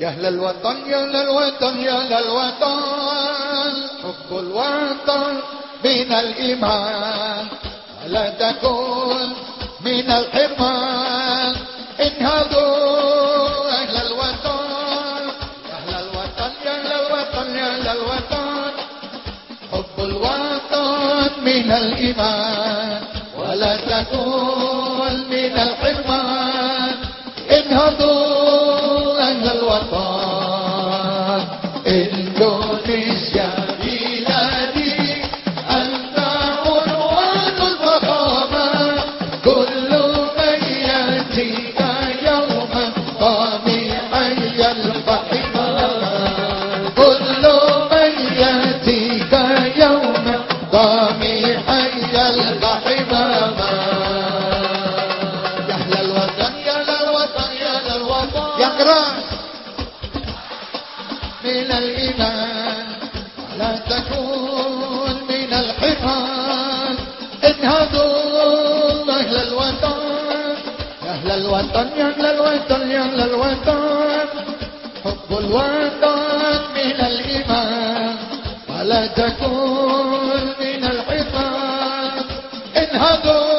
يا أهل الوطن يا أهل الوطن يا أهل الوطن حب الوطن من الإيمان. ولا تكون من الحرمان. انهضوا أهل الوطن. أهل الوطن يا أهل الوطن يا أهل الوطن. حب الوطن من الإيمان. ولا تكون من الحرمان. انهضوا أهل الوطن إندونيسيا بلادي أنت عنوان الفخامة كل من يوما طامعا يلقحما كل من يوما طامعا يلقحما من الإيمان لا تكون من الحفاظ انهضوا أهل الوطن يا أهل الوطن يا أهل الوطن يا أهل الوطن. حب الوطن من الإيمان ولا تكون من الحفاظ انهضوا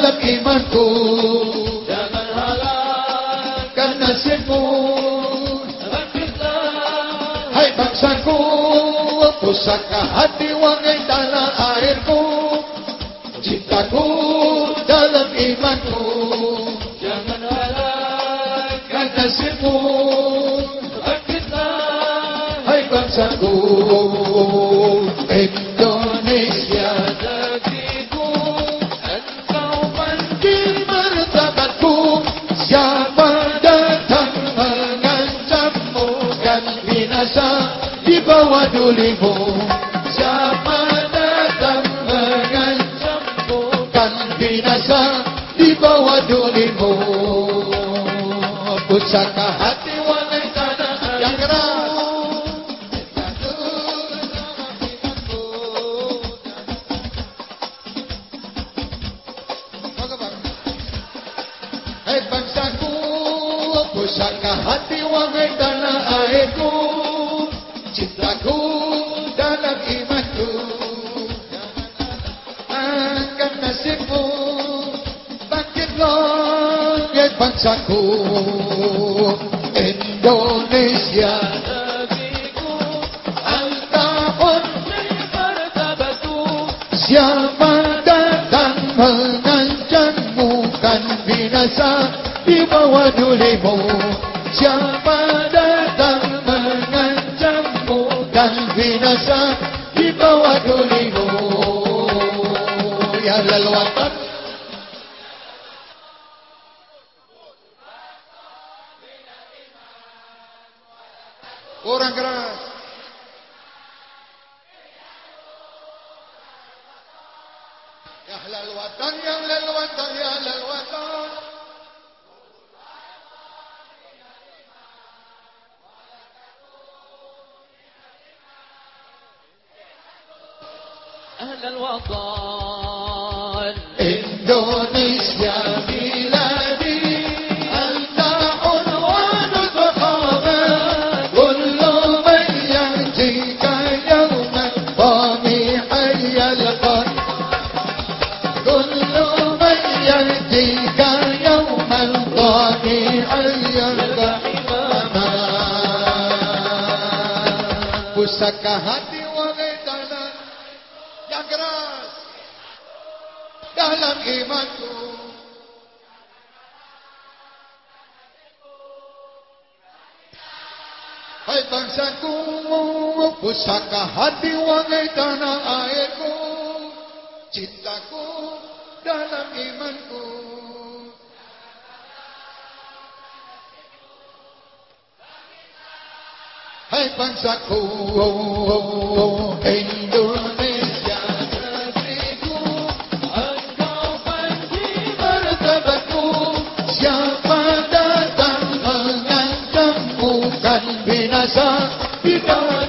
dalam imanku. Jangan halangkan nasibmu. Bangkitlah Hai bangsaku Pusaka hati wanita na airku. Cintaku dalam imanku. Jangan halangkan nasibmu. Bangkitlah Hai bangsaku bawah dulimu Siapa datang mengancammu Dan binasa di bawah dulimu Pusaka hati wanita yang keras Hai bangsaku, pusaka hati wahai tanah airku, cintaku dalam imanku. Angkat nasibmu, bangkitlah ya bangsaku, Indonesia Siapa datang mengancammu kan binasa di bawah dulimu Siapa binasa di bawah dulimu Ya lelwatan Kurang keras. Ya ahlal watan, ya ahlal watan, ya ahlal watan. أهل الوطن. Indonesia بلادي أنت عنوان الفخامة. كل من يأتيك يوما طامعا يلقى. كل من يأتيك يوما طامعا يلقى. حماما Pusaka hati سلام إيمانكم Hai bangsaku, pusaka hati wangi tanah airku, cintaku dalam imanku. Hai bangsaku, hey Siapa datang mengancam bukan binasa? Di bawah